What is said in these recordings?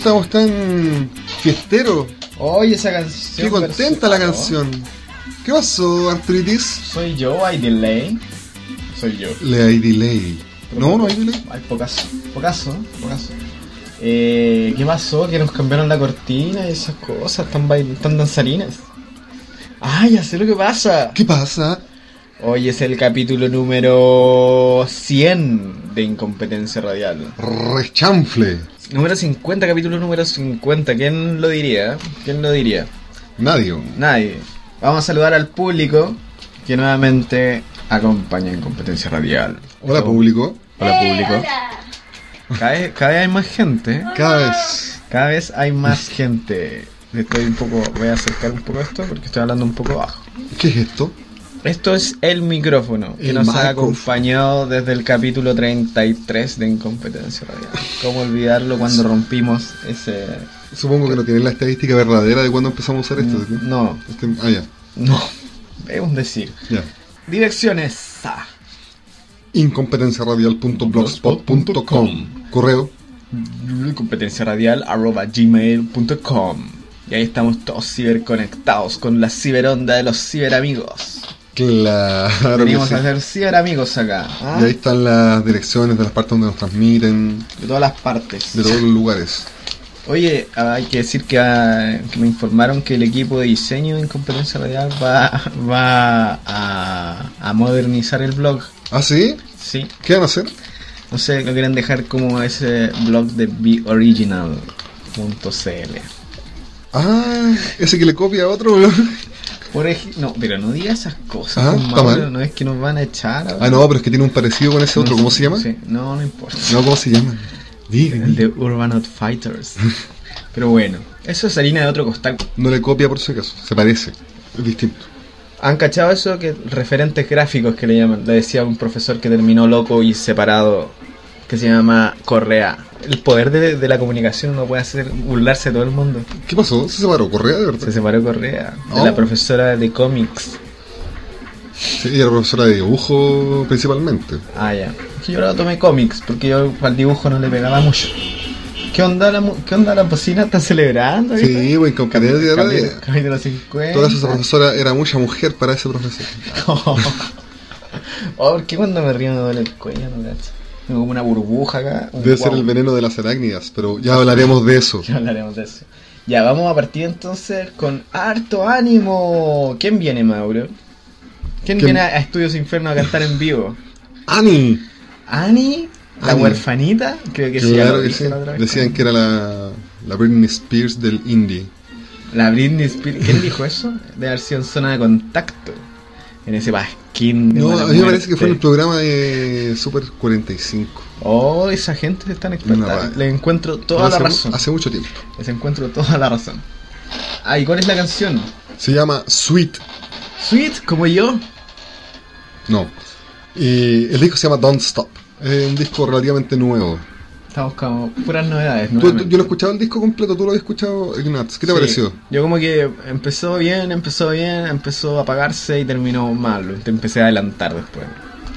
estamos tan fiesteros? Oye, esa canción. Qué contenta la canción. ¿Qué pasó, Artritis? Soy yo, hay delay. Soy yo. Le hay delay. No, no hay delay. Hay pocaso, pocaso, pocaso. Eh, ¿Qué pasó? Que nos cambiaron la cortina y esas cosas, tan, tan danzarinas. Ah, ya sé lo que pasa. ¿Qué pasa? Hoy es el capítulo número 100 de Incompetencia Radial. Rechanfle. Número 50, capítulo número 50. ¿Quién lo diría? ¿Quién lo diría? Nadie. Nadie. Vamos a saludar al público que nuevamente acompaña en Competencia Radial. Hola, público. Hola, público. Cada vez, cada vez hay más gente. ¿eh? Cada vez. Cada vez hay más gente. Estoy un poco, voy a acercar un poco esto porque estoy hablando un poco bajo. ¿Qué es esto? Esto es el micrófono que El nos ha acompañado desde el capítulo 33 de Incompetencia Radial. ¿Cómo olvidarlo cuando rompimos ese... Supongo que no tienen la estadística verdadera de cuándo empezamos a usar esto. ¿sí? No, Este- ah, ya. no, es un decir. Ya. Direcciones A. incompetenciaradial.blogspot.com Correo. Competencia radial arroba gmail.com y ahí estamos todos ciberconectados con la ciberonda de los ciberamigos. Claro. Venimos sí. a ser ciberamigos acá. ¿ah? Y ahí están las direcciones de las partes donde nos transmiten, De todas las partes. de todos los lugares. Oye, hay que decir que, ah, que me informaron que el equipo de diseño en competencia radial va, va a, a modernizar el blog. ¿Ah, sí? Sí, ¿Qué van a hacer? no sé, lo quieren dejar como ese blog de beoriginal.cl. Ah, ese que le copia a otro. blog. Por no, pero no diga esas cosas. Ah, pues, está mal. No es que nos van a echar. ahora. Ah, no, pero es que tiene un parecido con ese otro. ¿Cómo se llama? sí, no, no importa. No, ¿cómo se llama? Diga, El de. Urban Outfighters. pero bueno, eso es harina de otro costal. No le copia por si acaso. Se parece. Es distinto. ¿Han cachado eso? Que referentes gráficos que le llaman. Le decía un profesor que terminó loco y separado. Que se llama Correa. El poder de, de la comunicación no puede hacer burlarse de todo el mundo. ¿Qué pasó? ¿Se separó? ¿Correa de verdad? Se separó Correa. De Oh. la profesora de cómics. Sí, ella era profesora de dibujo principalmente. Ah, ya. Es que yo ahora tomé cómics porque yo al dibujo no le pegaba mucho. ¿Qué onda la, mu- qué onda la bocina? ¿Están celebrando? Sí, pues incompetencia de Capítulo- radio. Capítulo 50. Toda esa profesora era mucha mujer para ese profesor. oh, ¿por qué cuando me río me duele el cuello? No cacho. Tengo como una burbuja acá. Debe ser el veneno de las arácnidas, pero ya hablaremos de eso. Ya hablaremos de eso. Ya, vamos a partir entonces con harto ánimo. ¿Quién viene, Mauro? ¿Quién, ¿Quién? viene a Estudios Inferno a cantar en vivo? ¡Ani! ¿Ani? ¿La Ani. huerfanita? Creo que Claro que sí. Decían que era la, la Britney Spears del indie. La Britney Spears. ¿Quién dijo eso? De haber sido en zona de contacto. En ese No, a mí me parece que fue en el programa de Super 45. Oh, esa gente es tan experta. Una- Le encuentro toda hace, la razón. hace mucho tiempo. Les encuentro toda la razón. Ah, ¿y cuál es la canción? Se llama Sweet. Sweet, como yo. No. Y el disco se llama Don't Stop. Es un disco relativamente nuevo. Estamos como puras novedades. Tú- tú- yo lo he escuchado el disco completo, tú lo habías escuchado, Ignatz. ¿Qué te Sí. pareció? Yo como que empezó bien, empezó bien, empezó a apagarse y terminó mal. Te empecé a adelantar después.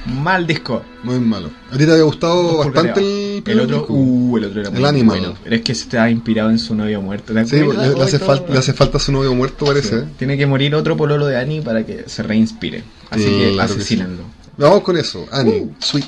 Mal disco. Muy malo. ¿A ti te había gustado bastante el, el otro, disco? uh, el otro era El muy bueno. Pero es que se estaba inspirado en su novio muerto. ¿te Sí, le, le hace falta, le hace falta su novio muerto, parece. Sí. ¿eh? Tiene que morir otro pololo de Annie para que se reinspire. Así que Claro que sí. asesínenlo. Vamos con eso. Annie, Uh. Sweet.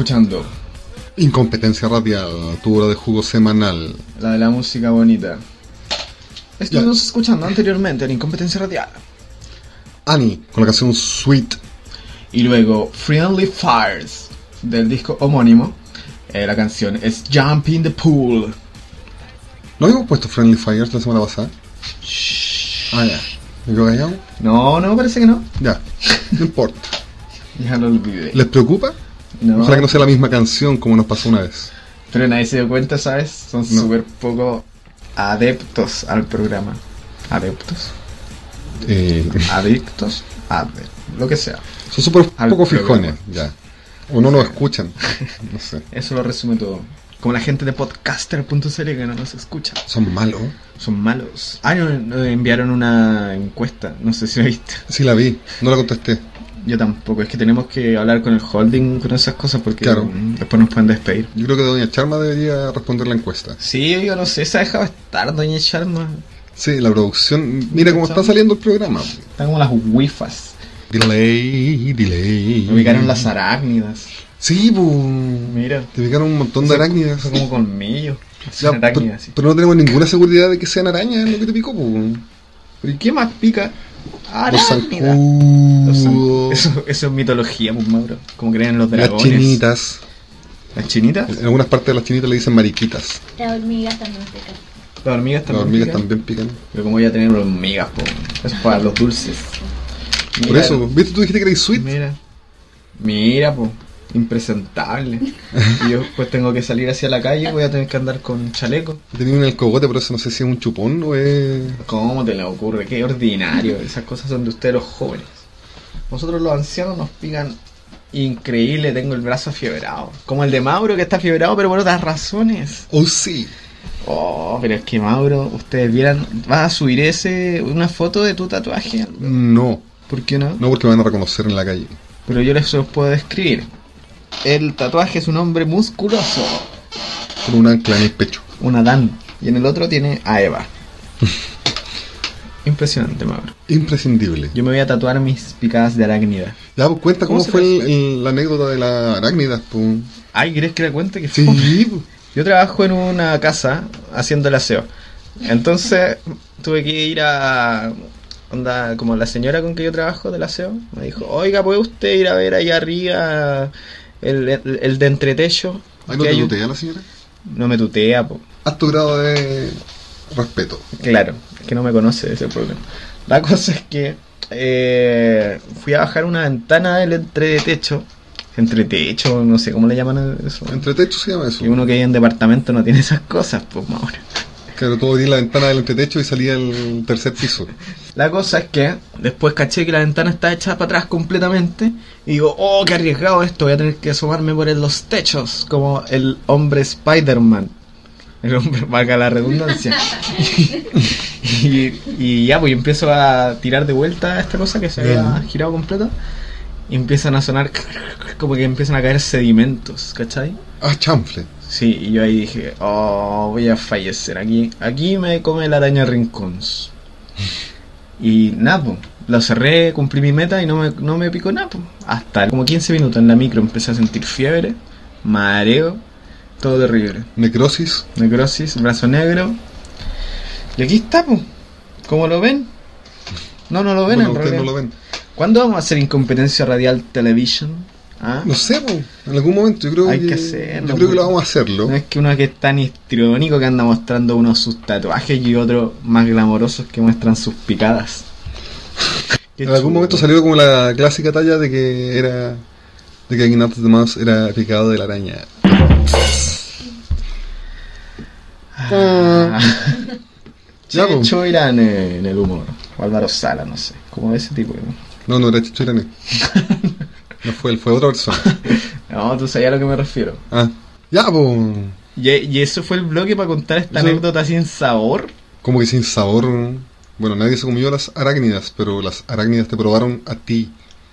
Escuchando Incompetencia radial, tu hora de jugo semanal. la de la música bonita. Estuvimos escuchando anteriormente en Incompetencia Radial. Annie, con la canción Sweet. Y luego Friendly Fires del disco homónimo. Eh, la canción es Jump in the Pool. ¿No habíamos puesto Friendly Fires la semana pasada? Ah, ya. ¿Me quedo callado? No, no, parece que no. Ya. No importa. Ya lo olvidé. ¿Les preocupa? No, Ojalá que no sea la misma canción como nos pasó una vez. Pero nadie se dio cuenta, ¿sabes? Son No. súper poco adeptos al programa. Adeptos. Eh, Adictos. Ade- lo que sea. son súper poco fijones, ya. O no nos escuchan. No sé. Eso lo resume todo. Como la gente de podcaster.cl que no nos escucha. Son malos. Son malos. Ah, no, no, enviaron una encuesta. No sé si la viste. Sí la vi, no la contesté. Yo tampoco. Es que tenemos que hablar con el holding con esas cosas porque Claro. después nos pueden despedir. Yo creo que Doña Charma debería responder la encuesta. Sí, yo no sé. Se ha dejado estar, doña Charma. Sí, la producción. Mira cómo está saliendo el programa. Están como las wifas. Delay, delay. Me ubicaron las arácnidas. Sí, pues. Mira. Te ubicaron un montón de arácnidas. Son como colmillos. Ya, Son pero, arácnidas, sí. pero no tenemos ninguna seguridad de que sean arañas lo que te picó, pues. ¿Pero ¿Y qué más pica? Los zancudos, Eso, eso es mitología, pues, Mauro. Como creen los las dragones. chinitas. ¿Las chinitas? En algunas partes de las chinitas le dicen mariquitas. Las hormigas también pican. Las hormigas Las también. hormigas pican. también pican. Pero como voy a tener hormigas, po. Eso es para los dulces. Por eso, ¿viste? Tú dijiste que eres sweet. Mira. Mira, po. Impresentable. y yo pues tengo que salir hacia la calle, voy a tener que andar con chaleco. Tenía un alcogote, pero eso no sé si es un chupón o es. ¿Cómo te le ocurre? Qué ordinario. Esas cosas son de ustedes los jóvenes. Nosotros los ancianos nos pican increíble. Tengo el brazo afiebrado. Como el de Mauro que está afiebrado, pero por otras razones. Oh, sí. Oh, pero es que Mauro, ustedes vieran, vas a subir ese una foto de tu tatuaje. No, ¿Por qué no? no porque me van a reconocer en la calle. Pero yo les los puedo describir. El tatuaje es un hombre musculoso, Con un ancla en el pecho. un Adán, y en el otro tiene a Eva. Impresionante, Mauro. Imprescindible. Yo me voy a tatuar mis picadas de arácnida. Ya, pues cuenta ¿Cómo fue le- el- el- la anécdota de la arácnida. Pues. Ay, ¿querés que le cuente que Sí, fue? Yo trabajo en una casa haciendo el aseo. Entonces tuve que ir a. Onda, como la señora con que yo trabajo del aseo me dijo: Oiga, ¿puede usted ir a ver allá arriba el, el, el de entretecho? Ay, no te hay un- tutea la señora. No me tutea, po. Haz tu grado de respeto. Claro, es que no me conoce ese problema. La cosa es que eh, fui a bajar una ventana del entretecho. Entretecho, no sé cómo le llaman eso. Entre techo se llama eso. Y uno que vive en departamento no tiene esas cosas, pues, Mauro. Claro, todo abrí la ventana del entretecho y salía el tercer piso. La cosa es que después caché que la ventana está hecha para atrás completamente y digo, oh, qué arriesgado esto, voy a tener que asomarme por los techos como el hombre Spider-Man. El hombre, valga la redundancia. y, y ya, pues empiezo a tirar de vuelta esta cosa que se había girado completa y empiezan a sonar como que empiezan a caer sedimentos, ¿cachai? Ah, chanfle. Sí, y yo ahí dije, oh, voy a fallecer. Aquí, aquí me come la araña rincons. Y nada, po, lo cerré, cumplí mi meta y no me, no me picó nada. po. Hasta como 15 minutos en la micro empecé a sentir fiebre, mareo, todo terrible. Necrosis. Necrosis, brazo negro. Y aquí está, po. ¿Cómo lo ven? No, no lo ven Bueno, en realidad. no lo ven. ¿Cuándo vamos a hacer incompetencia radial television? ¿Ah? No sé, pues, en algún momento yo creo Hay que, que hacerlo, yo creo que lo vamos a hacerlo. No es que uno que es tan histriónico que anda mostrando uno sus tatuajes y otro más glamorosos que muestran sus picadas. En algún chulo. momento salió como la clásica talla de que era de que Ignacio de Mouse era picado de la araña. Ah. Ya, po. Irán en el humor. O Álvaro Sala, no sé. Como ese tipo. ¿no? No, no era Chicho Irane. No fue él, fue otra persona. No, tú sabías a lo que me refiero. Ah, ya, pues. Y, y eso fue el bloque para contar esta Eso- anécdota sin sabor. Como que sin sabor. Bueno, nadie se comió las arácnidas, pero las arácnidas te probaron a ti.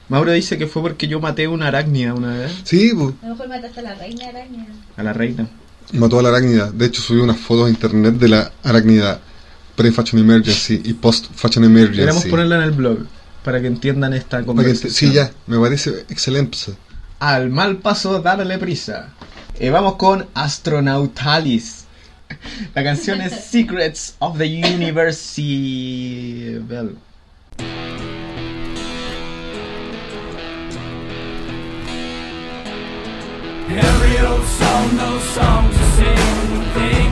Mauro dice que fue porque yo maté una arácnida una vez. Sí, pues. A lo mejor mataste a la reina araña. A la reina. Mató a la arácnida. De hecho, subí unas fotos a internet de la arácnida pre-Fashion Emergency y post-Fashion Queremos Emergency. ponerla en el blog. Para que entiendan esta conversación. sí, ya, me parece excelente. Al mal paso, darle prisa. Eh, vamos con Astronautalis. La canción es Secrets of the Universe. Bell. Every old song, those songs to sing.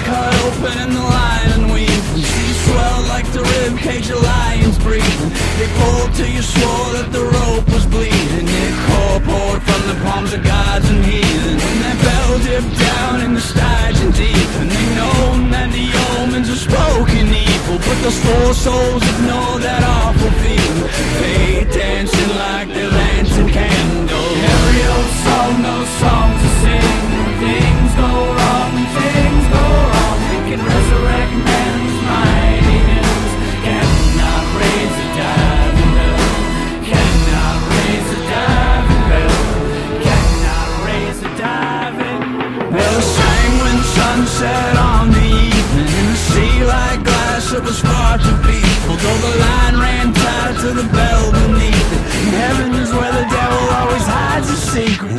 Cut open and the lion weave. And she swelled like the rib cage of lions breathing. They pulled till you swore that the rope was bleeding. It core poured from the palms of gods and heathen. And that bell dipped down in the Stygian deep. And they know that the omens are spoken evil. But those four souls ignore that awful feeling. Fate dancing like their lantern candle. Every old song, those songs to sing. can resurrect men. mighty Cannot raise a diving bell Cannot raise a diving bell Cannot raise a diving sunset on the evening. In the sea like glass was far the line ran tight to the bell beneath heaven is where the devil always hides his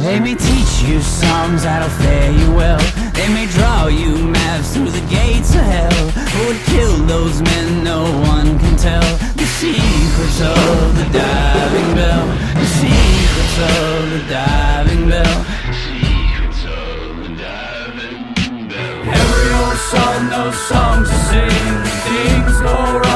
Let me teach you songs that'll fare you well. They may draw you maps through the gates of hell. Who would kill those men? No one can tell. The secrets of the diving bell. The secrets of the diving bell. The secrets of the diving bell Every old song knows songs to sing. Things go wrong,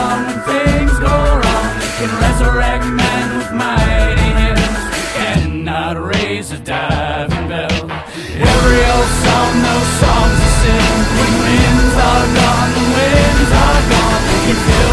can do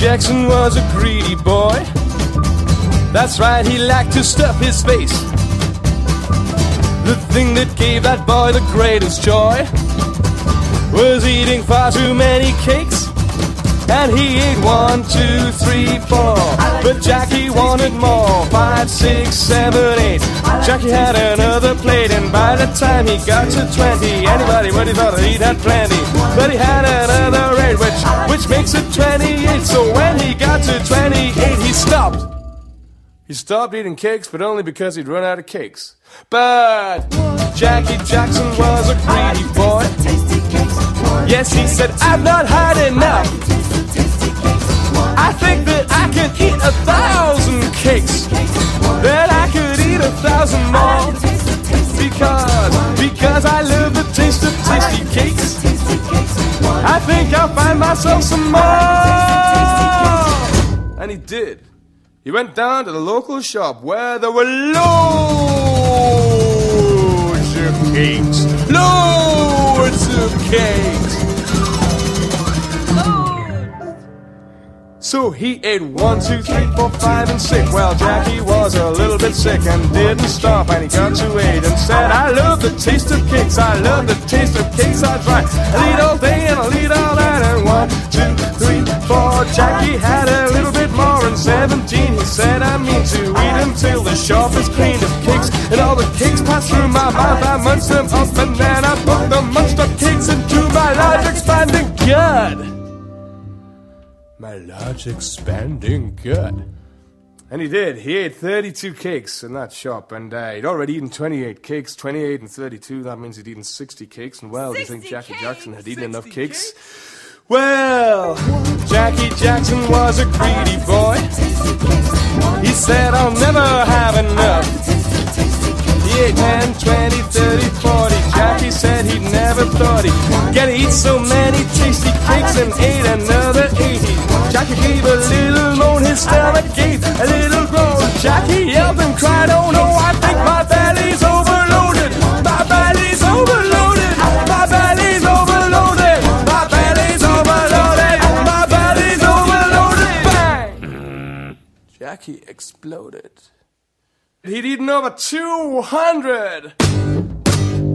Jackson was a greedy boy. That's right, he liked to stuff his face. The thing that gave that boy the greatest joy was eating far too many cakes. And he ate one, two, three, four. But Jackie wanted more. Five, six, seven, eight. Jackie had another plate, and by the time he got to twenty, anybody would have thought he'd had plenty. But he had another which makes it twenty-eight. So when he got to twenty-eight, he stopped. He stopped eating cakes, but only because he'd run out of cakes. But Jackie Jackson was a greedy boy. Yes, he said, I've not had enough. I think that I can eat a thousand cakes. That I could eat a thousand more. Because, because I love the taste of tasty cakes. I think I'll find myself some more. And he did. He went down to the local shop where there were loads of cakes. Loads of cakes. So he ate one, two, three, four, five, and six. Well, Jackie was a little bit sick and didn't stop, and he got to eight and said, I love the taste of cakes, I love the taste of cakes I try. I eat all day and I'll eat all night, and one, two, three, four. Jackie had a little bit more, and seventeen he said, I mean to eat until the shop is clean of cakes, and all the cakes pass through my mouth. I munch them up, and then I my large expanding gut. And he did. He ate 32 cakes in that shop, and uh, he'd already eaten 28 cakes. 28 and 32, that means he'd eaten 60 cakes. And well, do you think Jackie Jackson had eaten enough cakes? Well, Jackie Jackson was a greedy boy. He said, I'll never have enough. He ate 10, 20, 30, 40. Jackie said he never thought he'd get to eat so many tasty cakes and ate another 80. Jackie gave a little moan, his stomach gave a little groan. Jackie yelled and cried, oh no, I think my belly's overloaded. My belly's overloaded. My belly's overloaded. My belly's overloaded. My belly's overloaded. Bang! Jackie exploded. He'd eaten over 200!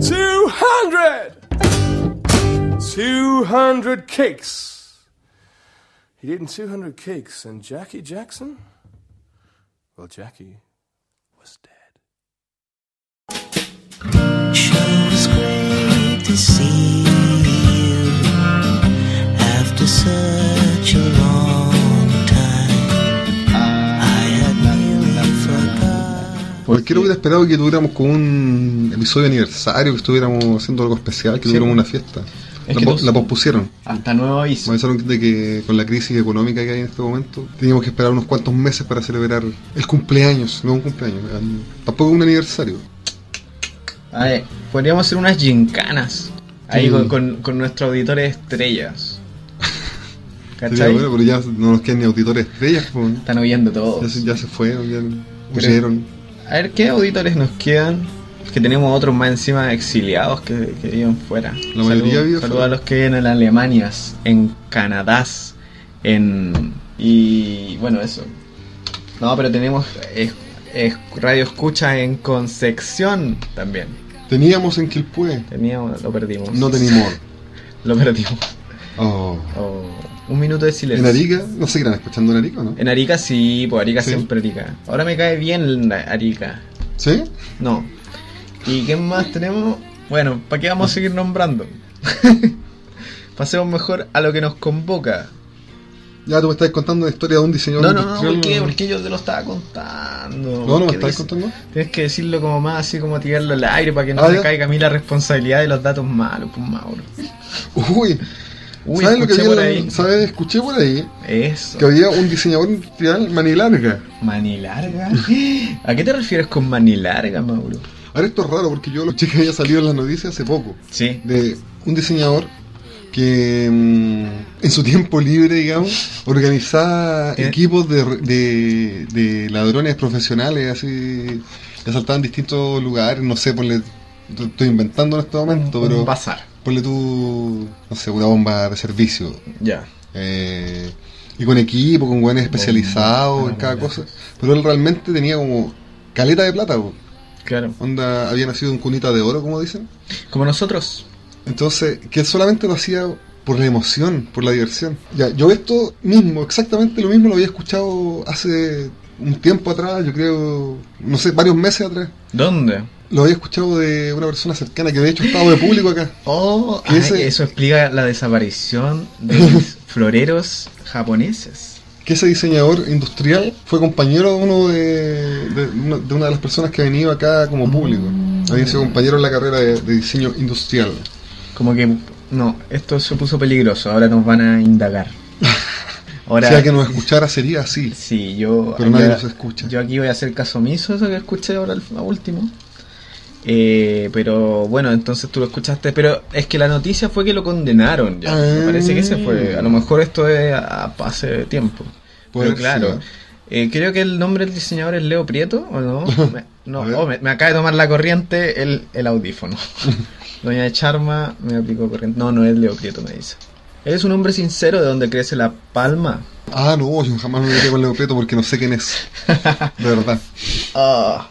200! 200 cakes! He'd eaten 200 cakes, and Jackie Jackson? Well, Jackie was dead. Great to see you after such forgot. Cualquiera hubiera esperado que tuviéramos como un episodio de aniversario, que estuviéramos haciendo algo especial, que tuviéramos una fiesta. Es la, po- pospusieron. Hasta nuevo aviso. avisaron de que con la crisis económica que hay en este momento, teníamos que esperar unos cuantos meses para celebrar el cumpleaños, no un cumpleaños, tampoco un aniversario. A ver, podríamos hacer unas gincanas. Ahí Sí. con, con, con nuestros auditores estrellas. ¿Cachai? bueno, pero ya no nos quedan ni auditores estrellas, pues, Están oyendo todos. ya, se, ya se fueron, ya huyeron. A ver, ¿qué auditores nos quedan? Que tenemos otros más encima exiliados que, que viven fuera. La mayoría Salud- fuera. a los que viven en Alemania, en Canadá, en... Y bueno, eso. No, pero tenemos eh, eh, radio escucha en Concepción también. Teníamos en Quilpué, Teníamos, lo perdimos. no teníamos. Lo perdimos. Oh. Oh, un minuto de silencio. En Arica, no seguirán escuchando en Arica, ¿no? En Arica sí, pues Arica Sí. siempre Arica. Ahora me cae bien Arica. ¿Sí? No. ¿Y qué más tenemos? Bueno, ¿para qué vamos a seguir nombrando? Pasemos mejor a lo que nos convoca. Ya tú me estás contando la historia de un diseñador No, no, no. ¿por qué? Porque yo te lo estaba contando. No, no me ¿Qué estás contando. Tienes que decirlo como más así como tirarlo al aire para que no Ah, me caiga a mí la responsabilidad de los datos malos, pues Mauro. Uy, Uy, ¿sabes lo que por ahí. ¿Sabes? Escuché por ahí Eso. que había un diseñador industrial manilarga. Manilarga. ¿A qué te refieres con manilarga, Mauro? Ahora esto es raro porque yo lo escuché que había salido en las noticias hace poco. Sí. De un diseñador que mm, en su tiempo libre, digamos, organizaba ¿Eh? equipos de, de, de ladrones profesionales, así, que asaltaban distintos lugares, no sé, ponle, estoy inventando en este momento, Un pero bazar. Ponle tú, no sé, una bomba de servicio. Ya. eh, y con equipo, con buenos especializados Bomba, en cada cosa. Pero él realmente tenía como caleta de plata, po. Claro. onda había nacido en cunita de oro, como dicen. Como nosotros. Entonces, que él solamente lo hacía por la emoción, por la diversión. Ya, yo esto mismo, exactamente lo mismo, lo había escuchado hace un tiempo atrás, yo creo, no sé, varios meses atrás. ¿Dónde? Lo había escuchado de una persona cercana que de hecho estaba de público acá. Oh, ay, ese- eso explica la desaparición de los floreros japoneses. Que ese diseñador industrial fue compañero de uno de, de una, de una de las personas que ha venido acá como público. Había sido compañero en la carrera de, de diseño industrial. Como que, no, esto se puso peligroso, ahora nos van a indagar. Ahora, Si alguien nos escuchara sería así. sí, yo, Pero nadie yo- nos escucha. Yo aquí voy a hacer caso omiso, eso que escuché ahora al último. Eh, pero bueno, entonces tú lo escuchaste, pero es que la noticia fue que lo condenaron ya. Me Ah. parece que se fue. A lo mejor esto es a- hace tiempo. Puede Pero claro, ser. eh, creo que el nombre del diseñador es Leo Prieto, ¿o no? Me, no, A oh, me, me acaba de tomar la corriente el, el audífono. Doña de Charma me aplicó corriente. No, no es Leo Prieto, me dice. Eres un hombre sincero de donde crece la palma. Ah, no, yo jamás me metí con Leo Prieto porque no sé quién es. De verdad. Ah,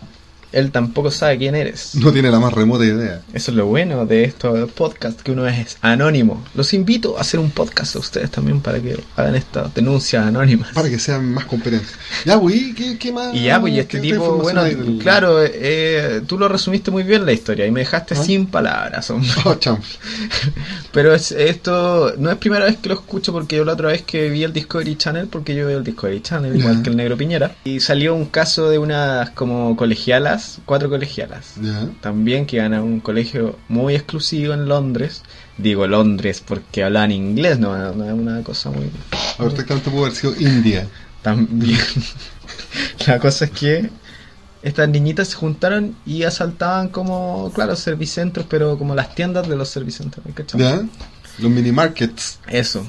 él tampoco sabe quién eres. No tiene la más remota idea. Eso es lo bueno de estos podcasts, que uno es anónimo. Los invito a hacer un podcast a ustedes también para que hagan estas denuncias anónimas. Para que sean más competentes. Ya, güey, ¿qué, qué más? Y ya, pues y este tipo, bueno, del- claro, eh, tú lo resumiste muy bien la historia y me dejaste ¿Ah? sin palabras, hombre. Oh. Pero es, esto no es primera vez que lo escucho porque yo la otra vez que vi el Discovery Channel, porque yo veo el Discovery Channel igual que el Negro Piñera, y salió un caso de unas como colegialas, cuatro colegialas, también que iban a un colegio muy exclusivo en Londres. Digo Londres porque hablan inglés, no, no es una cosa muy... Perfectamente pudo haber sido India. También. La cosa es que estas niñitas se juntaron y asaltaban como, claro, servicentros, pero como las tiendas de los servicentros. Los mini markets. Eso.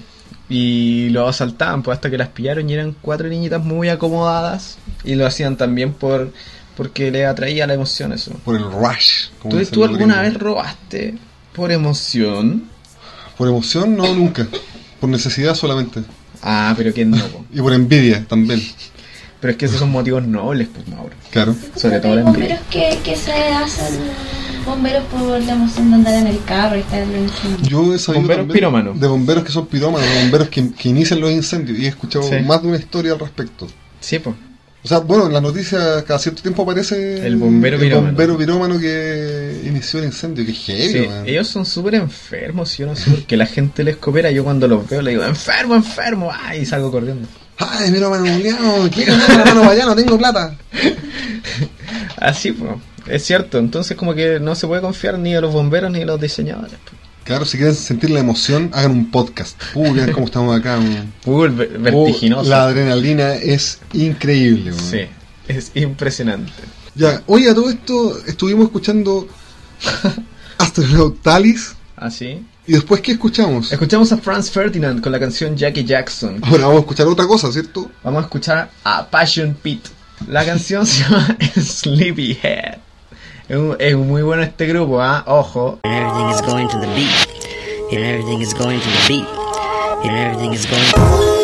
Y lo asaltaban, pues hasta que las pillaron y eran cuatro niñitas muy acomodadas. Y lo hacían también por porque le atraía la emoción eso. Por el rush. como ¿Tú, alguna vez robaste por emoción? Por emoción, no, nunca. Por necesidad solamente. Ah, pero quién no, po? Y por envidia también. Pero es que esos son motivos nobles, pues, Mauro. Claro. Sobre todo la envidia. bomberos que, que se hacen bomberos por la emoción de andar en el carro y estar en el incendio. Yo he sabido Bomberos pirómanos. de bomberos que son pirómanos, de bomberos que, que inician los incendios. Y he escuchado Sí. más de una historia al respecto. Sí, pues. O sea, bueno, en las noticias cada cierto tiempo aparece El bombero el pirómano. bombero pirómano que inició el incendio. Que heavy, Sí, ellos son súper enfermos, yo no sé por qué la gente les coopera. Yo cuando los veo le digo, enfermo, enfermo, ay, y salgo corriendo. Ay, mira, mano, quiero la mano para allá, no tengo plata. Así, pues, es cierto. Entonces, como que no se puede confiar ni de los bomberos ni de los diseñadores. pues. Claro, si quieren sentir la emoción, hagan un podcast. Uy, vean cómo estamos acá. ver- vertiginoso. Uh, la adrenalina es increíble. weón. Sí, es impresionante. Ya, oye, a todo esto estuvimos escuchando Astronaut Talis. Así. ¿Y después qué escuchamos? Escuchamos a Franz Ferdinand con la canción Jackie Jackson. Ahora vamos a escuchar otra cosa, ¿cierto? Vamos a escuchar a Passion Pit. La canción se llama Sleepyhead. Es, muy bueno este grupo, ¿ah? Ojo. And everything is going to the beat. And everything is going to the beat. And everything is going.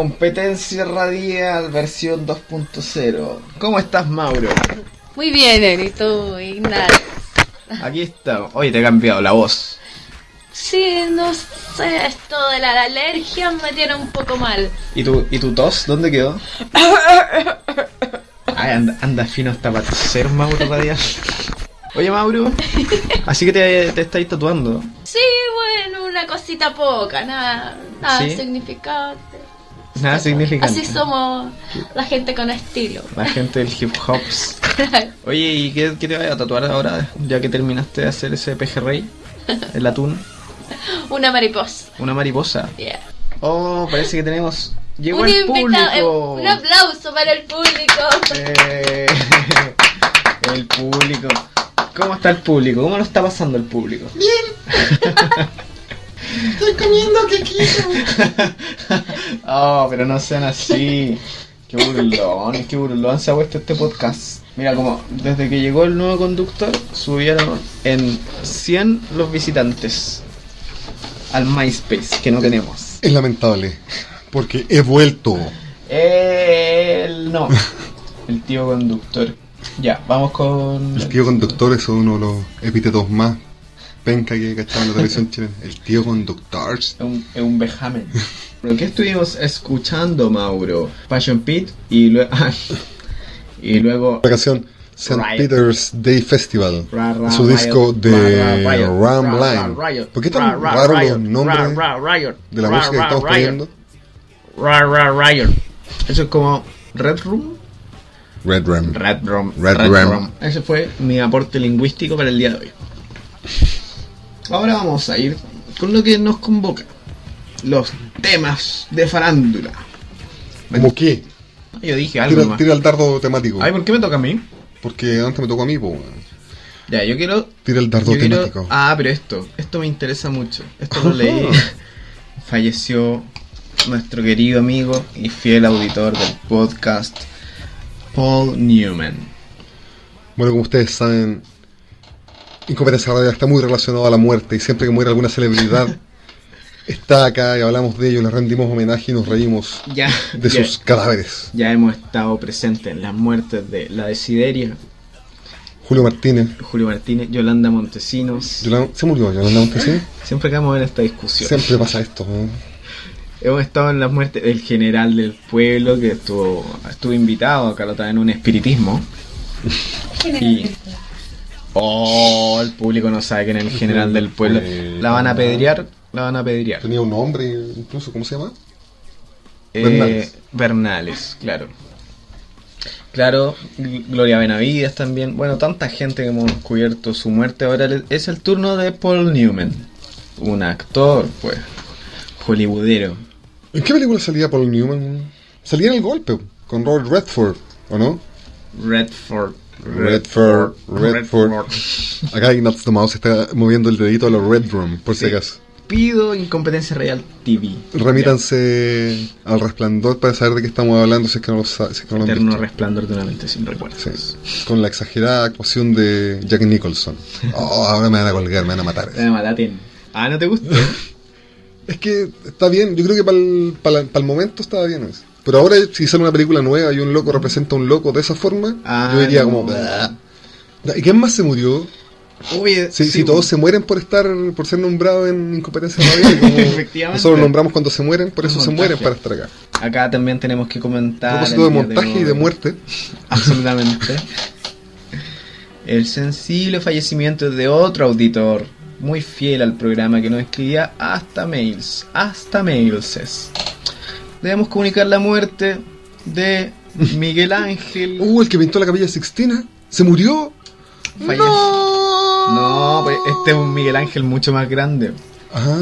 Incompetencia radial versión 2.0. ¿Cómo estás, Mauro? Muy bien, ¿y tú, Ignacio? Aquí estamos. Oye, te he cambiado la voz. Sí, no sé, esto de la alergia me tiene un poco mal. ¿Y tu, ¿Y tu tos? ¿Dónde quedó? Ay, anda, anda fino hasta para toser, Mauro radial. Oye, Mauro. Así que te, te estáis tatuando. Sí, bueno, una cosita poca, nada, nada ¿Sí? significante. Nada significante. Así somos la gente con estilo. La gente del hip hop. Oye, ¿y qué, qué te vas a tatuar ahora? Ya que terminaste de hacer ese pejerrey, el atún, Una mariposa. una mariposa. Yeah. Oh, parece que tenemos. Llegó Un el público. un aplauso para el público. Eh, el público. ¿Cómo está el público? ¿Cómo lo está pasando el público? Estoy comiendo quequito. Oh, pero no sean así. Qué burlón, qué burlón se ha puesto este podcast. Mira, como desde que llegó el nuevo conductor, subieron en 100 los visitantes al MySpace, que no tenemos. Es lamentable, porque he vuelto. El no, el tío conductor. Ya, vamos con. El tío conductor es uno de los epítetos más penca que cachado en la televisión chilena. El tío conductor. Es un, es un vejamen. ¿Pero qué estuvimos escuchando, Mauro? Passion Pit y, lue- y luego La canción St. Peter's Day Festival. Ra, ra, su disco Riot, de ra, Riot, Ram ra, ra, Line. ¿Por qué tan ra, raros Riot, los nombres de la música que estamos poniendo? Riot. Eso es como Red Room. Red Ram. Red Room. Red Ram. Ese fue mi aporte lingüístico para el día de hoy. Ahora vamos a ir con lo que nos convoca. Los temas de farándula. ¿Cómo qué? Yo dije algo Tira, más. tira el dardo temático. Ay, ¿por qué me toca a mí? Porque antes me tocó a mí, weón. Ya, yo quiero. Tira el dardo quiero- temático. Ah, pero esto. Esto me interesa mucho. Esto lo leí. Falleció nuestro querido amigo y fiel auditor del podcast, Paul Newman. Bueno, como ustedes saben, Incompetencia Radial está muy relacionado a la muerte y siempre que muere alguna celebridad está acá y hablamos de ello, le rendimos homenaje y nos reímos Ya, de ya, sus cadáveres. ya hemos estado presentes en las muertes de la Desideria, Julio Martínez, Julio Martínez, Yolanda Montesinos. Yolanda- ¿se murió Yolanda Montesino? Siempre quedamos en esta discusión. Siempre pasa esto. ¿no? Hemos estado en las muertes del general del pueblo que estuvo, estuvo invitado acá lo en un espiritismo. Y. Oh, el público no sabe quién es el general del pueblo. La van a pedrear, la van a pedrear. Tenía un nombre, incluso, ¿cómo se llama? Eh, Bernales. Bernales, claro. Claro, Gl- Gloria Benavides también. Bueno, tanta gente que hemos cubierto su muerte. Ahora es el turno de Paul Newman. Un actor, pues. Hollywoodero. ¿En qué película salía Paul Newman? Salía en el golpe, con Robert Redford, ¿o no? Redford. Redford, Redford. Acá Ignaz the Mouse está moviendo el dedito a los Red Room, por si Sí. acaso. Pido Incompetencia Real TV. Remítanse al resplandor para saber de qué estamos hablando si es que no lo, si es que no lo han Eterno visto. resplandor de una mente sin recuerdos. Sí. Con la exagerada actuación de Jack Nicholson. Oh, ahora me van a colgar, me van a matar. Eh, Malaten. Ah, ¿no te gusta? Es que está bien, yo creo que para el, momento estaba bien eso. Pero ahora si sale una película nueva y un loco representa a un loco de esa forma, Ah, yo diría no. como... "Bah". ¿Y quién más se murió? Oye, Si, sí, si todos se mueren por estar por ser nombrados en incompetencia radial, como nosotros nombramos cuando se mueren, por eso se mueren para estar acá. Acá también tenemos que comentar. propósito de montaje y de muerte, Absolutamente. El sensible fallecimiento de otro auditor, muy fiel al programa que nos escribía hasta mails, hasta mails. Debemos comunicar la muerte de Miguel Ángel. uh, el que pintó la capilla Sixtina, se murió. Falleció. No, No, pues este es un Miguel Ángel mucho más grande. Ajá.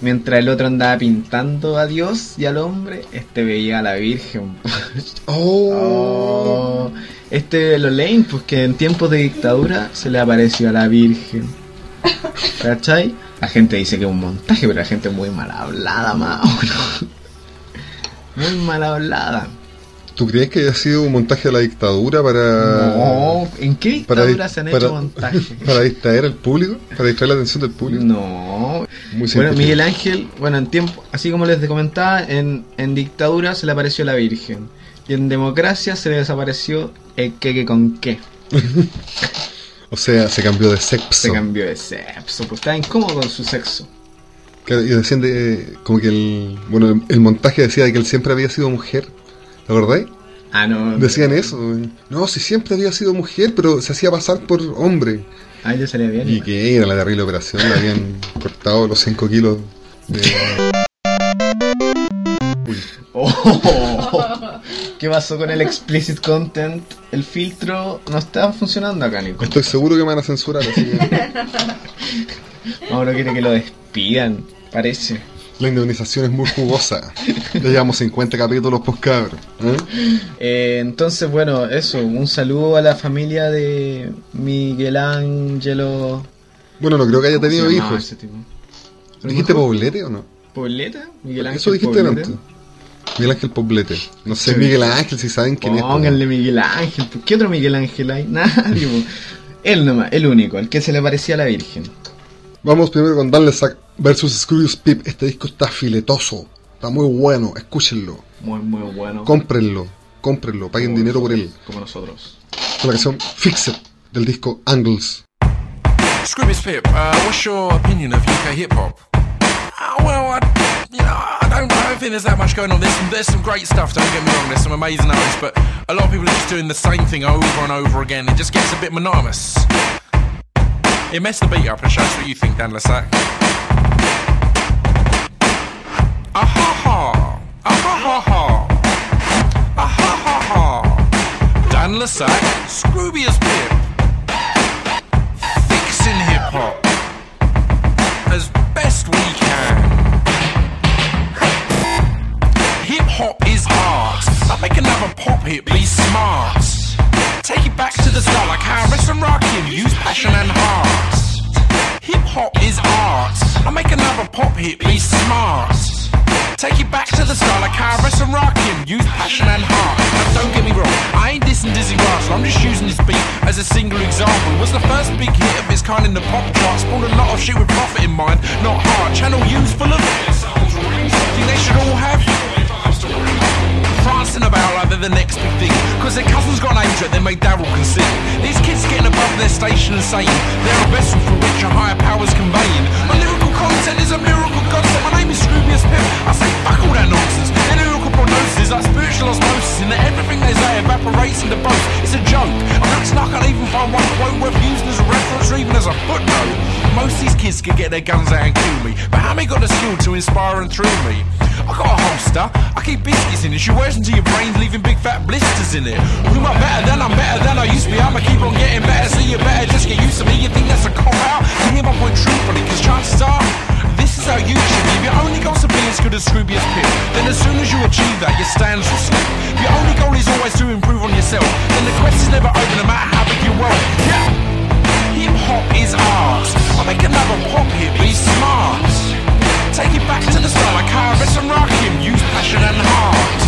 Mientras el otro andaba pintando a Dios y al hombre, este veía a la Virgen. Oh. Oh, este lo leen, pues que en tiempos de dictadura se le apareció a la Virgen. ¿Cachai? La gente dice que es un montaje, pero la gente es muy mal hablada, más Muy mal hablada. ¿Tú crees que haya sido un montaje de la dictadura para. No, ¿en qué Ah. para, dictadura se han para- hecho montajes? para distraer al público? ¿Para distraer la atención del público? No. Muy Bueno. Miguel Ángel, bueno, en tiempo, así como les comentaba, en, en dictadura se le apareció la Virgen. Y en democracia se le desapareció el queque con qué. O sea, se cambió de sexo. Se cambió de sexo, pues estaba incómodo con su sexo. Claro, y decían de. Como que el. Bueno, el, el montaje decía de que él siempre había sido mujer. ¿La verdad? Ah, no. Decían eso. No, si siempre había sido mujer, pero se hacía pasar por hombre. Ah, ya salía bien. Y que era la terrible operación, le habían cortado los 5 kilos de. Uy, Oh, ¿Qué pasó con el explicit content? El filtro no está funcionando acá, Nico. estoy seguro que me van a censurar, así que Ahora quiere que lo despidan, parece. la indemnización es muy jugosa. Ya llevamos 50 capítulos post cabros. ¿eh? Eh, entonces, bueno, eso. Un saludo a la familia de Miguel Ángelo. Bueno, no creo que haya ¿Cómo se tenido hijos. ¿Dijiste Poblete o no? ¿Pobleta? ¿Miguel Ángel Eso dijiste Poblete? antes. Miguel Ángel Poblete. No sé. Miguel Ángel, si saben quién es. Pónganle Miguel Ángel. ¿Por ¿Qué otro Miguel Ángel hay? Nadie. Él nomás, el único, el que se le parecía a la Virgen. Vamos primero con Danlesack versus Scroobius Pip. Este disco está filetoso. Está muy bueno, escúchenlo. Muy, muy bueno. Cómprenlo, cómprenlo, paguen Como dinero por él. nosotros, Como nosotros. Con la canción Fix It del disco Angles. Scroobius Pip, uh, what's your opinion of UK hip hop? Uh, well, I, you know, I don't, I don't think there's that much going on. There's some, there's some great stuff. Don't get me wrong. There's some amazing artists, but a lot of people are just doing the same thing over and over again. It just gets a bit monotonous. It messed the beat up and shows what you think, Dan Lassac. Ah ha ha, ah ha ha ha, ah ha ha ha. Dan Lassac, Scroobius Pip fixing hip hop as best we can. Hip hop is art. Make another pop hit be smart. Take it back to the start like how Harris and Rakim. Use passion and heart. Hip hop is art. I make another pop hit be smart. Take it back to the start like how Harris and Rakim. Use passion and heart. Now don't get me wrong, I ain't dissing Dizzy Russell. I'm just using this beat as a single example. Was the first big hit of its kind in the pop charts. Spawned a lot of shit with profit in mind, not heart. Channel used full of. Think they should all have. Prancing about like they're the next big thing. Cause their cousin's got an age that they made Daryl can. These kids getting above their station and saying they're a vessel for which a higher power's conveying. My lyrical content is a miracle concept. My name is Scroobius Pip. I say fuck all that nonsense. Their lyrical prognosis is like spiritual osmosis. In that everything they say evaporates into both. It's a joke. I'm not I can't even find one quote worth using as a reference or even as a footnote. Most of these kids could get their guns out and kill me. But how many got the skill to inspire and thrill me? I got a holster, I keep biscuits in it. She wears into your brains, leaving big fat blisters in it. Who am I better than? I'm better than I used to be. I'ma keep on getting better, so you better just get used to me. You think that's a cop out? You hear my point truthfully, cause chances are. This is how you should be. If your only goal's to be as good as Scroobius Pip, then as soon as you achieve that, your stands will slip. Your only goal is always to improve on yourself, then the quest is never over no matter how big your world. Yeah! Hip hop is art. I make another pop hit be smart. Take it back to the start like Harris and Rakim Use passion and heart.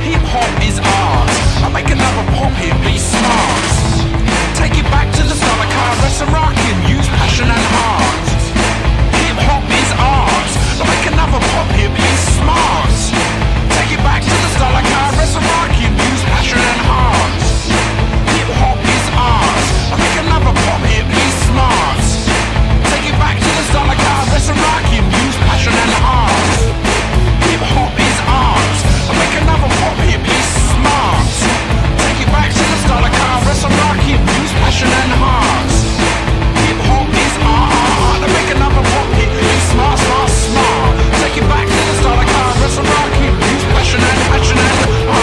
Hip hop is art. I make another pop hit, be smart. Take it back to the start like Harris and Rakim Use passion and heart. Hip hop is art. I make another pop hit, be smart. Take it back to the start like Harris and Rakim Use passion and heart. Hip hop is art. I make another pop hit, be smart. Take it back to the start like Harris and Rakim passion and heart. Hip hop is art, and make another pop hip is smart. Take it back to the style of car, wrestle rock hip, use passion and heart. Hip hop is art, and make another pop hip is smart, smart, smart. Take it back to the style of car, wrestle rock hip, use passion and passion and heart.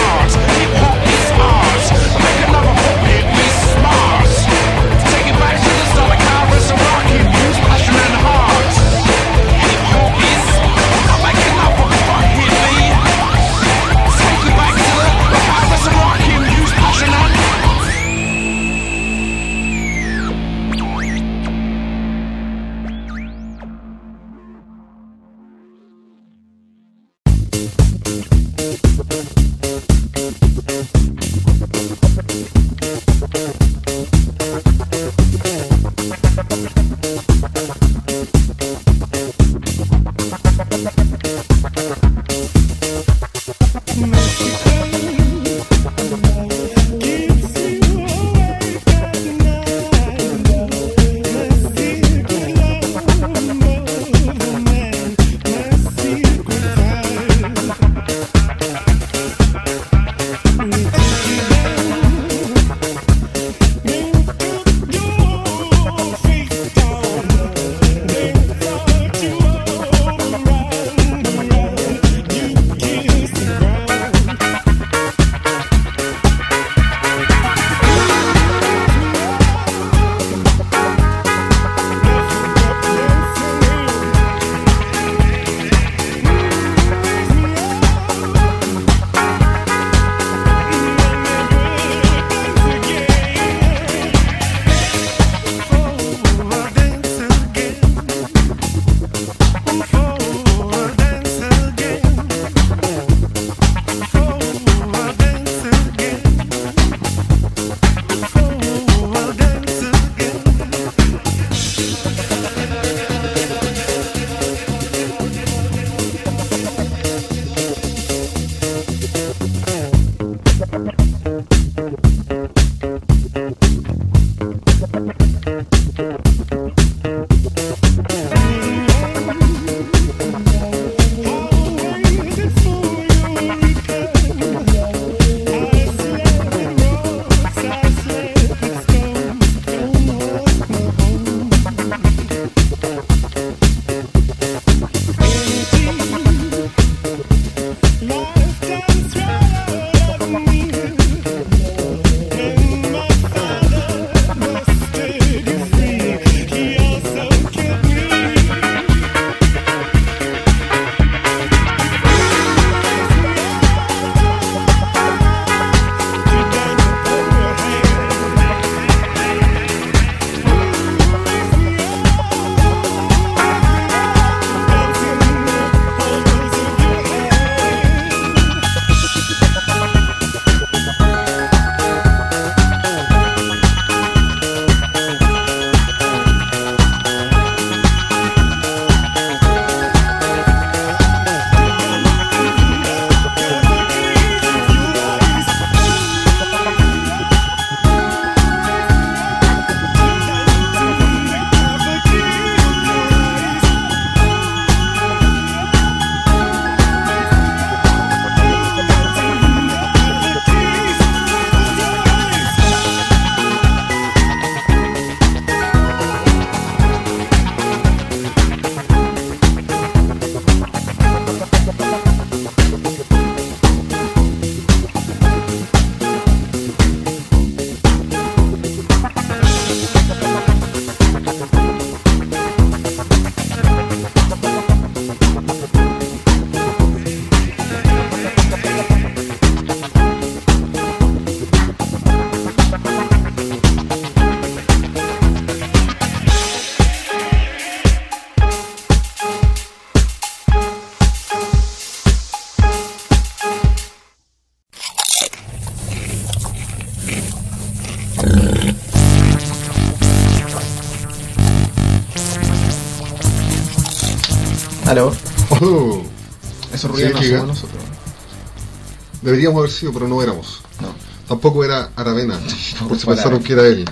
Deberíamos haber sido, pero no éramos. No. Tampoco era Aravena, por si pensaron Aravena. que era él.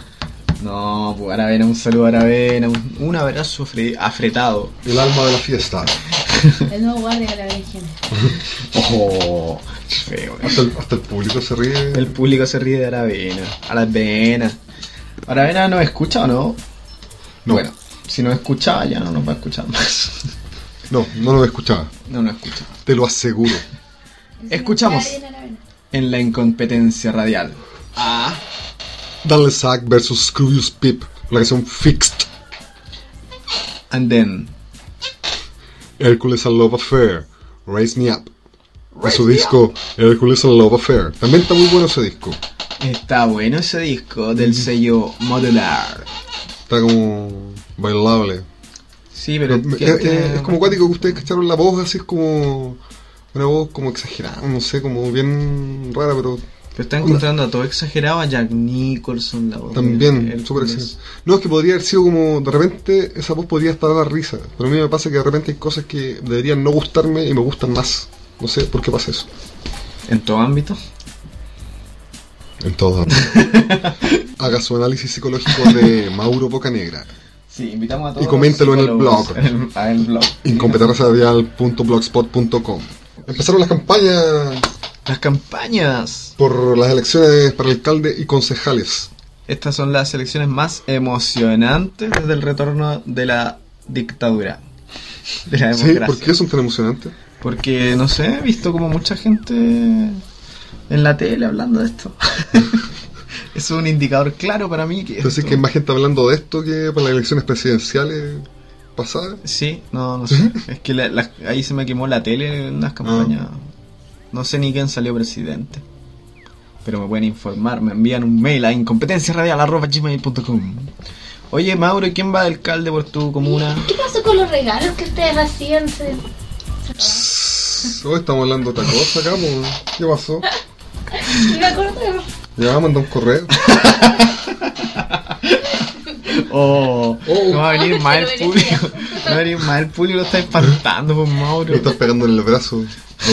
No, pues Aravena, un saludo a Aravena, un, un abrazo fre- afretado. El alma de la fiesta. El nuevo guardia de la Virgen. Ojo, feo. Hasta el, hasta el público se ríe. El público se ríe de Aravena. Aravena. ¿Aravena nos escucha o no? No. Bueno, si nos escuchaba ya no nos va a escuchar más. No, no lo escuchaba. No nos escucha. Te lo aseguro. Escuchamos. En la incompetencia radial. Ah. Dale Zack versus Scroobius Pip. La canción Fixed. And then. Hercules and Love Affair. Raise Me Up. De su disco Hercules and Love Affair. También está muy bueno ese disco. Está bueno ese disco del sello Modular. Está como bailable. Sí, pero. Es, ¿qué- es- es como cuático que ustedes cacharon la voz, así es como una voz como exagerada, no sé, como bien rara, pero Pero está encontrando a todo exagerado a Jack Nicholson, la voz. también súper exagerada. No, es que podría haber sido como, de repente esa voz podría estar a dar risa, pero a mí me pasa que de repente hay cosas que deberían no gustarme y me gustan más. No sé por qué pasa eso. En todo ámbito. En todo. Haga su análisis psicológico de Mauro Bocanegra. Sí, invitamos a todos. Y coméntalo en el blog. En el, a el blog. Empezaron las campañas Las campañas. por las elecciones para alcalde y concejales. Estas son las elecciones más emocionantes desde el retorno de la dictadura. De la Sí, democracia. ¿por qué son tan emocionantes? Porque, no sé, he visto como mucha gente en la tele hablando de esto. es un indicador claro para mí que... Entonces esto- que hay más gente hablando de esto que para las elecciones presidenciales pasadas. Sí, no, no sé. es que la- la- ahí se me quemó la tele en las campañas. Ah. No sé ni quién salió presidente. Pero me pueden informar. Me envían un mail a incompetenciaradial.gmail.com Oye, Mauro, ¿y quién va de alcalde por tu comuna? ¿Qué pasó con los regalos que ustedes hacían? Se- Hoy estamos hablando de otra cosa acá. ¿qué pasó? Me acordé. Ya mandó un correo. Oh, Oh. no va a venir lo el público. No va a venir más el público, lo está espantando, pues, Mauro. Me están pegando en el brazo,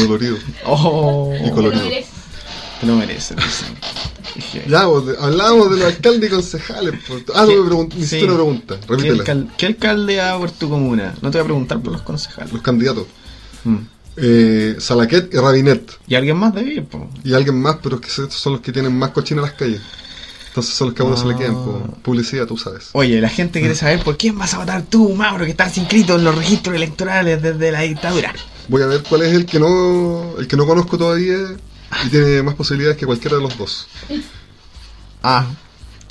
dolorido. Oh, Y Te lo colorido. mereces. te lo mereces, dicen. Dije, Ya, de- hablábamos de los alcaldes y concejales. po. Ah, no me pregunté, hiciste Sí. una pregunta, ¿Qué, repítela. alcal- qué alcalde va por tu comuna? No te voy a preguntar por los concejales. Los candidatos. Mm. Eh, Salaquet y Rabinet. Y alguien más debe ir, po. Y alguien más, pero es que estos son los que tienen más cochina en las calles. Entonces son los que a uno se le quedan. po. Ah. Publicidad, tú sabes. Oye, la gente quiere saber por quién vas a votar tú, Mauro, que estás inscrito en los registros electorales desde la dictadura. Voy a ver cuál es el que no el que no conozco todavía y tiene más posibilidades que cualquiera de los dos. Ah,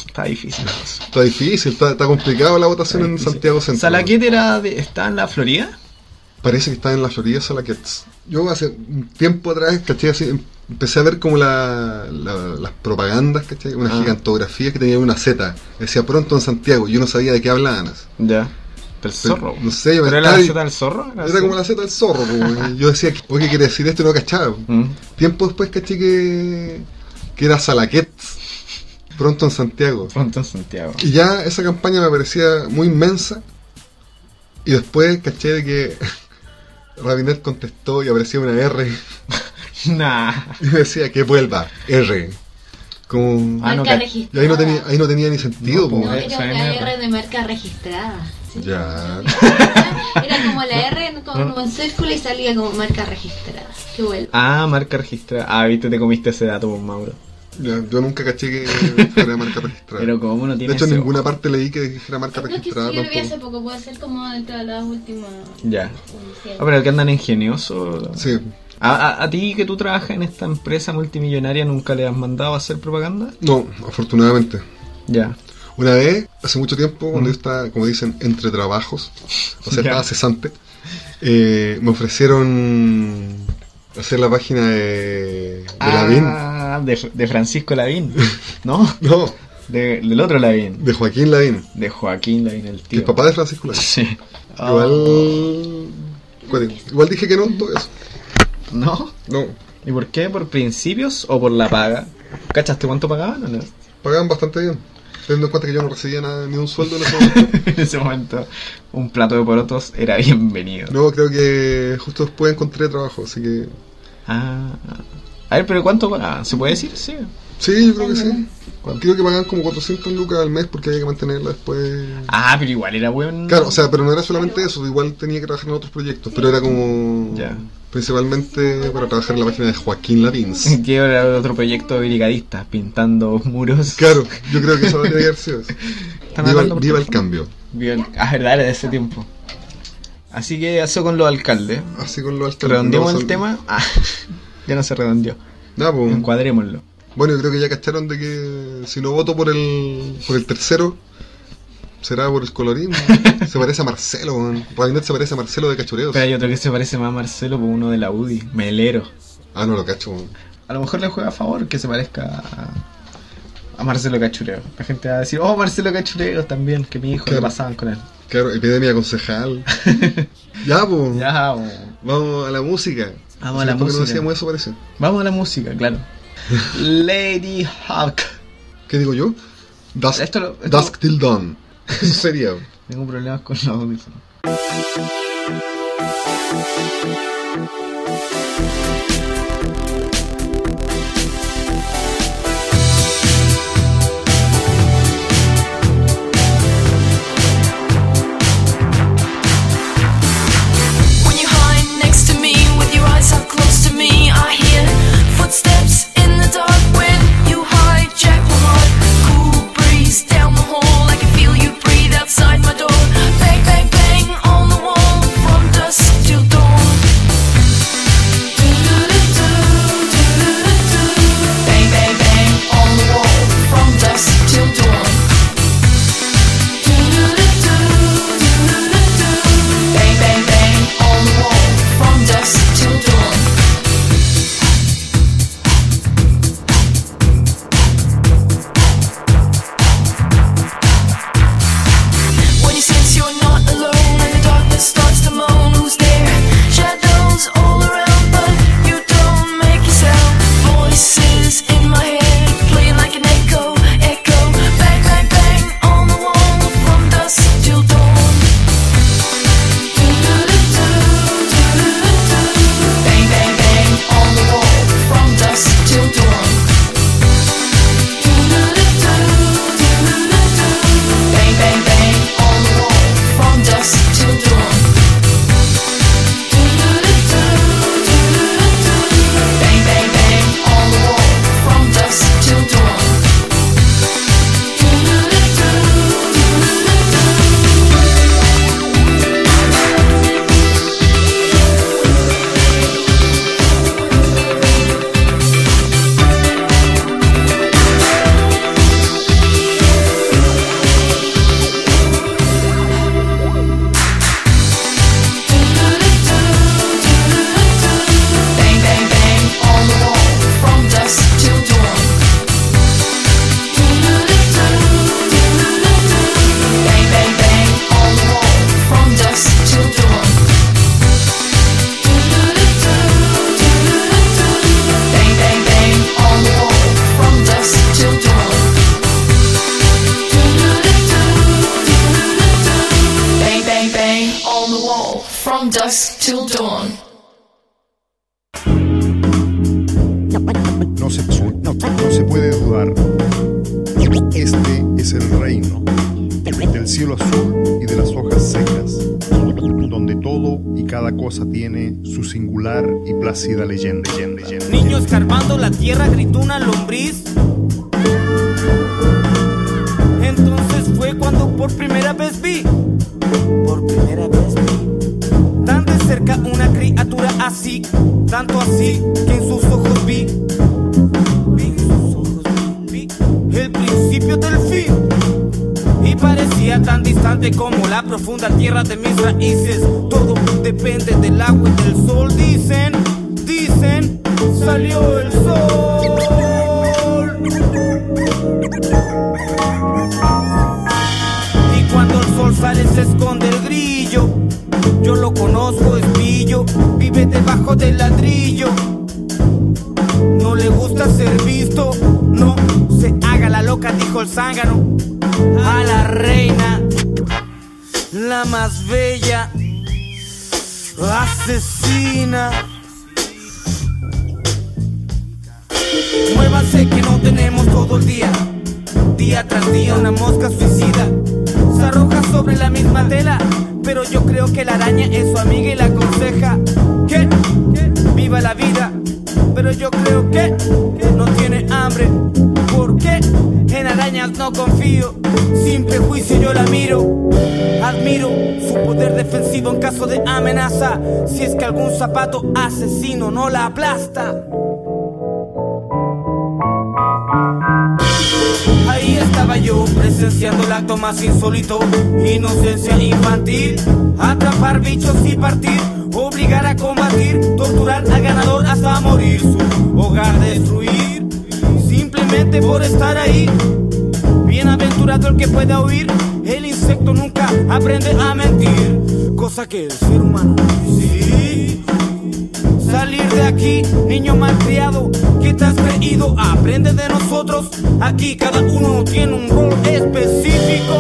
está difícil. Está difícil, está, está complicado la votación en. Santiago Centro. ¿Salaquet era de- está en la Florida? Parece que está en la Florida Salaquets. Yo hace un tiempo atrás, ¿cachai? Así, em- empecé a ver como la, la- las propagandas, ¿cachai? Una Ah. gigantografía que tenía una Z. Decía pronto en Santiago. Yo no sabía de qué hablaban. Ya. Del Pero, zorro. no sé, yo ¿Pero era la zeta del zorro? Era como la Z del zorro. yo decía, oye, ¿qué quiere decir esto? Y no cachaba. Mm. Tiempo después caché que, que era Salaquets. Pronto en Santiago. Pronto en Santiago. Y ya esa campaña me parecía muy inmensa. Y después caché de que Rabinet contestó y aparecía una R. Nah. Y decía que vuelva, R. Como... Ah, no, Marca que- Y registrada. ahí no tenía, ahí no tenía ni sentido. No, Eh, era una R. De marca registrada. Sí. Ya. Era como la R como en círculo y salía como marca registrada. Qué vuelvo. Ah, marca registrada. Ah, viste, te comiste ese dato, pues, Mauro. Ya, Yo nunca caché que fuera marca registrada. Pero ¿cómo no de hecho, en ninguna ojo? parte leí que dijera marca Creo que sí, registrada yo lo vi hace poco, puede ser como dentro de las últimas Ya. publicidades. Ah, pero el que andan ingenioso. Sí. ¿A, a, a ti que tú trabajas en esta empresa multimillonaria nunca le has mandado a hacer propaganda? No, afortunadamente. Ya. Una vez, hace mucho tiempo, cuando Mm. yo estaba, como dicen, entre trabajos, o sea, Ya. estaba cesante, eh, me ofrecieron hacer la página de, de Lavín. Ah, de, de Francisco Lavín. ¿No? No, De- del otro Lavín. de Joaquín Lavín, De Joaquín Lavín, el tío. es papá de Francisco Lavín. Sí. Igual, igual, igual dije que no, todo eso. ¿No? No, ¿Y por qué? ¿Por principios o por la paga? ¿Cachaste cuánto pagaban o no? pagaban bastante bien. Teniendo en cuenta que yo no recibía nada, ni un sueldo en ese momento. en ese momento, un plato de porotos era bienvenido. No, creo que justo después encontré trabajo, así que. Ah. A ver, pero ¿cuánto pagaban? ¿Se puede decir? Sí. Sí, yo creo que sí. Creo que pagaban como 400 lucas al mes porque había que mantenerla después. Ah, pero igual era buen. Claro, o sea, pero no era solamente eso, igual tenía que trabajar en otros proyectos, pero era como. Ya. Principalmente para trabajar en la página de Joaquín Lavins. Que era otro proyecto de brigadistas, pintando muros. Claro, yo creo que eso debería haber sido eso. Viva, hablando por viva el cambio. Ah, verdad, era de ese tiempo. Así que eso con los alcaldes. Así con lo alto. ¿Redondeamos no, el tema? Ah, ya no se redondeó. Nada, pues. Encuadrémoslo. Bueno, yo creo que ya cacharon de que si no voto por el, por el tercero, será por el colorín. se parece a Marcelo, man. Realmente se parece a Marcelo de Cachureos. Pero hay otro que se parece más a Marcelo por uno de la UDI, Melero. Ah, no lo cacho, man. A lo mejor le juega a favor que se parezca a, a Marcelo Cachureo. La gente va a decir, oh, Marcelo Cachureo también, que mi hijo Claro. le pasaban con él. Claro, epidemia concejal. ya, pues. Ya, oh. Vamos a la música. Vamos a la música. no decíamos eso, parece. Vamos a la música, claro. Lady Hawk. ¿Qué digo yo? Dusk, Esto lo- esto Dusk Till Dawn. Eso sería. Tengo problemas con los audífonos. Singular y plácida leyenda. leyenda, leyenda. Niño escarbando la tierra gritó una lombriz. Entonces fue cuando por primera vez vi, por primera vez vi, tan de cerca una criatura así, tanto así que en sus ojos vi, sus ojos vi, vi el principio del fin. Y parecía tan distante como la profunda tierra de mis raíces. Todo depende del agua y del sol, dicen, dicen, salió el sol. Y cuando el sol sale se esconde el grillo. Yo lo conozco, es pillo, vive debajo del ladrillo. No le gusta ser visto, no se haga la loca dijo el zángano. A la reina, la más bella, Muévanse que no tenemos todo el día. Día tras día una mosca suicida se arroja sobre la misma tela. Pero yo creo que la araña es su amiga y la aconseja que viva la vida. Pero yo creo que no confío. Sin prejuicio yo la miro. Admiro su poder defensivo en caso de amenaza. Si es que algún zapato asesino no la aplasta. Ahí estaba yo presenciando el acto más insólito, inocencia infantil, atrapar bichos y partir, obligar a combatir, torturar al ganador hasta morir, su hogar destruir, simplemente por estar ahí. Bienaventurado el que pueda oír, el insecto nunca aprende a mentir, cosa que el ser humano sí. Salir de aquí, niño malcriado, ¿qué te has creído? Aprende de nosotros, aquí cada uno tiene un rol específico.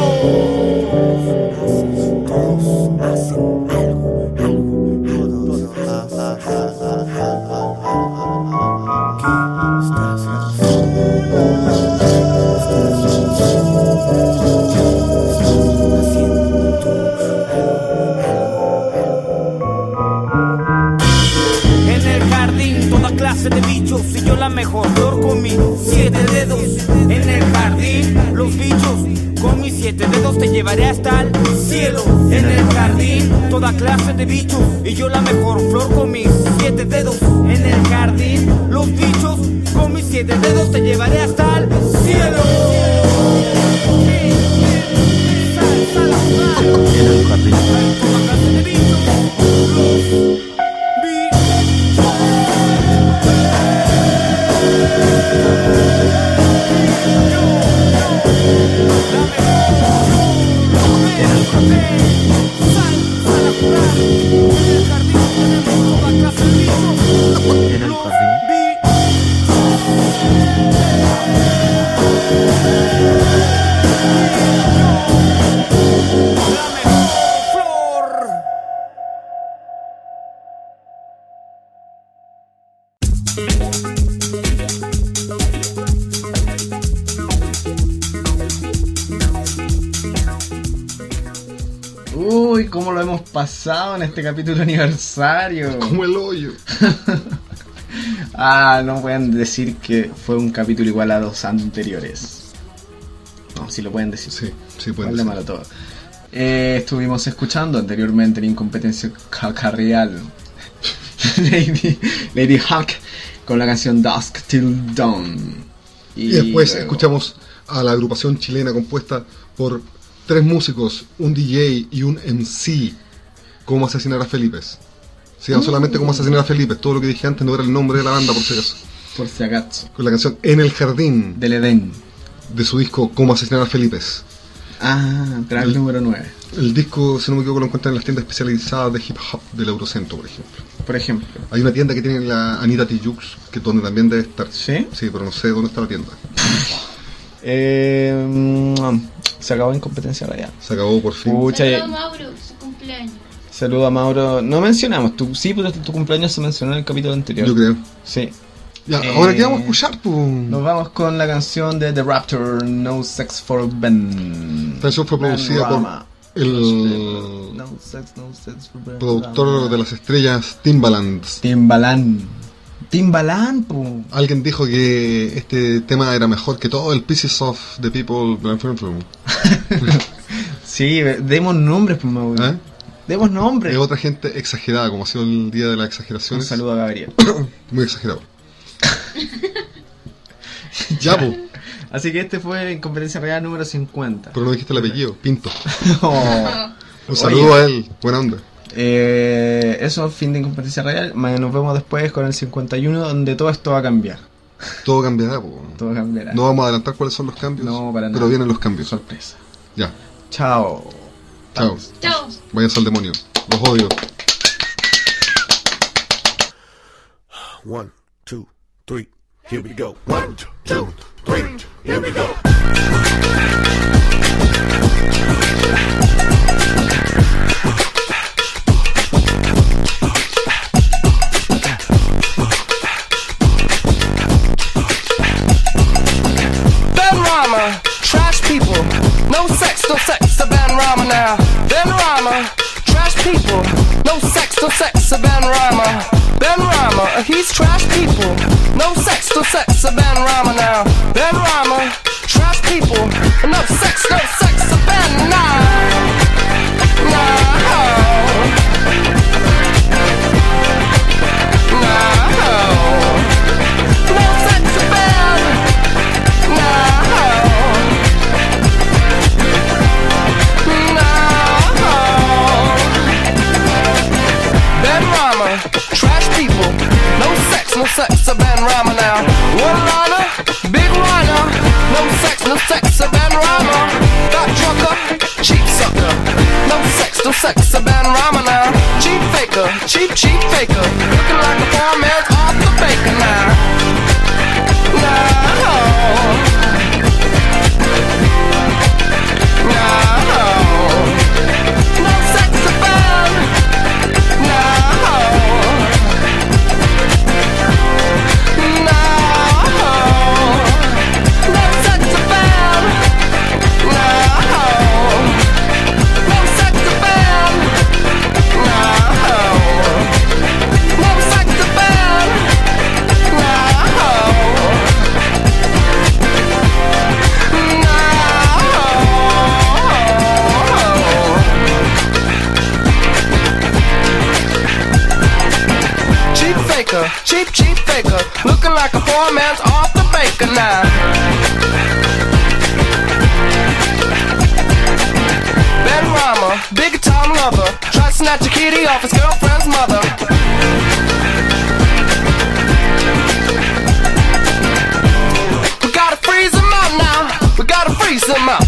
Siete dedos te llevaré hasta el cielo. En el jardín, toda clase de bichos y yo la mejor flor con mis siete dedos. En el jardín, los bichos con mis siete dedos te llevaré hasta Uy, cómo lo hemos pasado en este capítulo aniversario. Como el hoyo. Ah, no pueden decir que fue un capítulo igual a los anteriores. No, sí lo pueden decir. Sí, sí, pueden Igual de ser. malo todo. Eh, estuvimos escuchando anteriormente en Incompetencia Cacarreal Lady, Lady Hawk con la canción Dusk Till Dawn. Y después luego- escuchamos a la agrupación chilena compuesta por tres músicos, un DJ y un MC, cómo asesinar a Felipe. Se llama solamente cómo asesinar a Felipe, todo lo que dije antes no era el nombre de la banda por si acaso. Por si acaso. Con la canción En el Jardín Del Edén. de su disco Cómo asesinar a Felipe. Ah, track El- número 9. El disco, si no me equivoco, lo encuentran en las tiendas especializadas de hip hop del Eurocentro, por ejemplo. Por ejemplo. Hay una tienda que tiene la Anita Tijoux, que es donde también debe estar. ¿Sí? Sí, pero no sé dónde está la tienda. Eh, se acabó Incompetencia Radial. Se acabó por fin. Pucha, Saludos, eh, Mauro, su cumpleaños. saludo a Mauro. No mencionamos, tu, sí, pero tu cumpleaños se mencionó en el capítulo anterior. Yo creo. Sí. Ya, Eh, ahora qué vamos a escuchar, pues. Nos vamos con la canción de The Raptor, No Sex for Ben. Esta canción fue producida por el No sex, no sex for Ben. productor de las estrellas Timbaland. Timbaland. Timbaland, pu. Alguien dijo que este tema era mejor que todo el Pieces of the People. Sí, demos nombres, Mauro. ¿Eh? Demos nombres. Es otra gente exagerada, como ha sido el día de las Un exageraciones. saludo a Gabriel. Muy exagerado. ya, pues. Así que este fue en Conferencia Real número 50. Pero no dijiste el apellido, Pinto. Oh. Un saludo a él, buena onda. Eh, eso, fin de Incompetencia Real. Nos vemos después con el 51, donde todo esto va a cambiar. Todo cambiará, po. Todo cambiará. No vamos a adelantar cuáles son los cambios, No, para pero nada. vienen los cambios. Sorpresa. Ya, Chao. chao. Chao. Váyanse al demonio. Los odio. One, two, three. Here we go. One, two, three. Here we go. Ben Rama, trash people, no sex, no sex, a Ben Rama now. Ben Rama, trash people, no sex, no sex, a Ben Rama. Ben Rama, he's trash people, no sex, no sex, a Ben Rama now. Ben Rama, trash people, no sex, sex, a Ben Rama now. Cheap faker, cheap, cheap faker, looking like a poor man's off the baker now. Faker, cheap, cheap faker, looking like a poor man's off the baker now. Ben Rama, big time lover, try to snatch a kitty off his girlfriend's mother. We gotta freeze him out now, we gotta freeze him out.